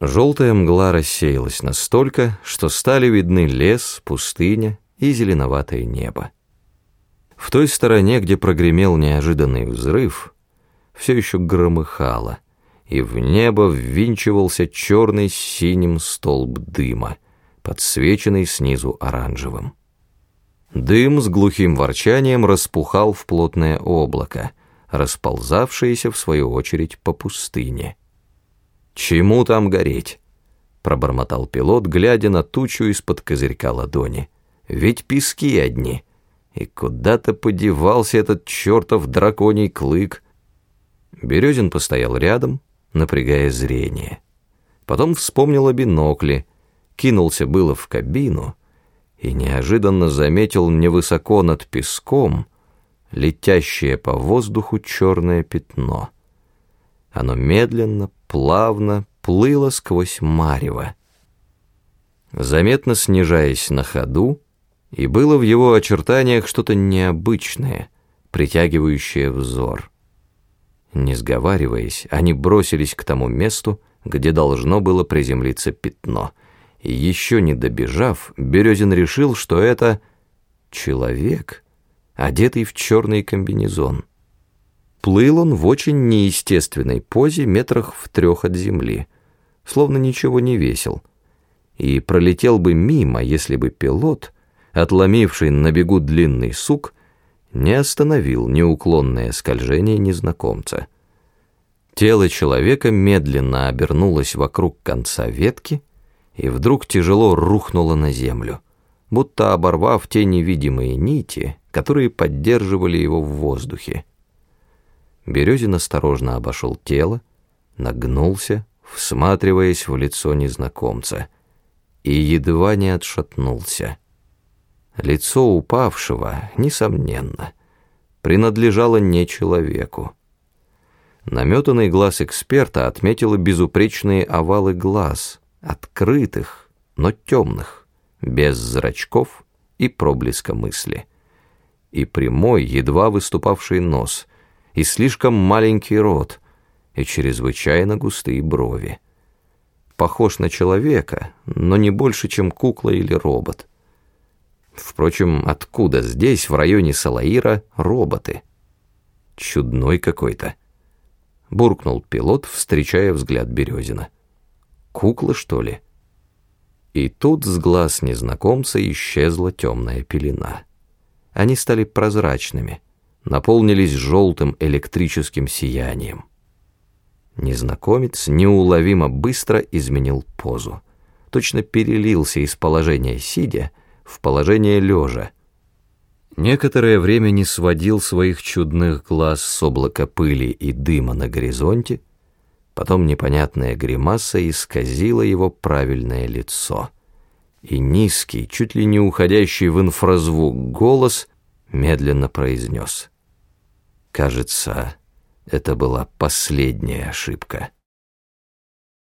Желтая мгла рассеялась настолько, что стали видны лес, пустыня и зеленоватое небо. В той стороне, где прогремел неожиданный взрыв, все еще громыхало, и в небо ввинчивался черный синим столб дыма, подсвеченный снизу оранжевым. Дым с глухим ворчанием распухал в плотное облако, расползавшееся, в свою очередь, по пустыне. «Чему там гореть?» — пробормотал пилот, глядя на тучу из-под козырька ладони. «Ведь пески одни. И куда-то подевался этот чертов драконий клык». Березин постоял рядом, напрягая зрение. Потом вспомнил о бинокле, кинулся было в кабину и неожиданно заметил невысоко над песком летящее по воздуху черное пятно. Оно медленно, плавно плыло сквозь марево. Заметно снижаясь на ходу, и было в его очертаниях что-то необычное, притягивающее взор. Не сговариваясь, они бросились к тому месту, где должно было приземлиться пятно. И еще не добежав, Березин решил, что это человек, одетый в черный комбинезон. Плыл он в очень неестественной позе метрах в трех от земли, словно ничего не весил, и пролетел бы мимо, если бы пилот, отломивший на бегу длинный сук, не остановил неуклонное скольжение незнакомца. Тело человека медленно обернулось вокруг конца ветки и вдруг тяжело рухнуло на землю, будто оборвав те невидимые нити, которые поддерживали его в воздухе. Березин осторожно обошел тело, нагнулся, всматриваясь в лицо незнакомца, и едва не отшатнулся. Лицо упавшего, несомненно, принадлежало не человеку. Наметанный глаз эксперта отметил безупречные овалы глаз, открытых, но темных, без зрачков и проблеска мысли. И прямой, едва выступавший нос — и слишком маленький рот, и чрезвычайно густые брови. Похож на человека, но не больше, чем кукла или робот. Впрочем, откуда здесь, в районе Салаира, роботы? Чудной какой-то. Буркнул пилот, встречая взгляд Березина. Кукла, что ли? И тут с глаз незнакомца исчезла темная пелена. Они стали прозрачными — наполнились желтым электрическим сиянием. Незнакомец неуловимо быстро изменил позу. Точно перелился из положения сидя в положение лежа. Некоторое время не сводил своих чудных глаз с облака пыли и дыма на горизонте, потом непонятная гримаса исказила его правильное лицо. И низкий, чуть ли не уходящий в инфразвук голос медленно произнес — Кажется, это была последняя ошибка.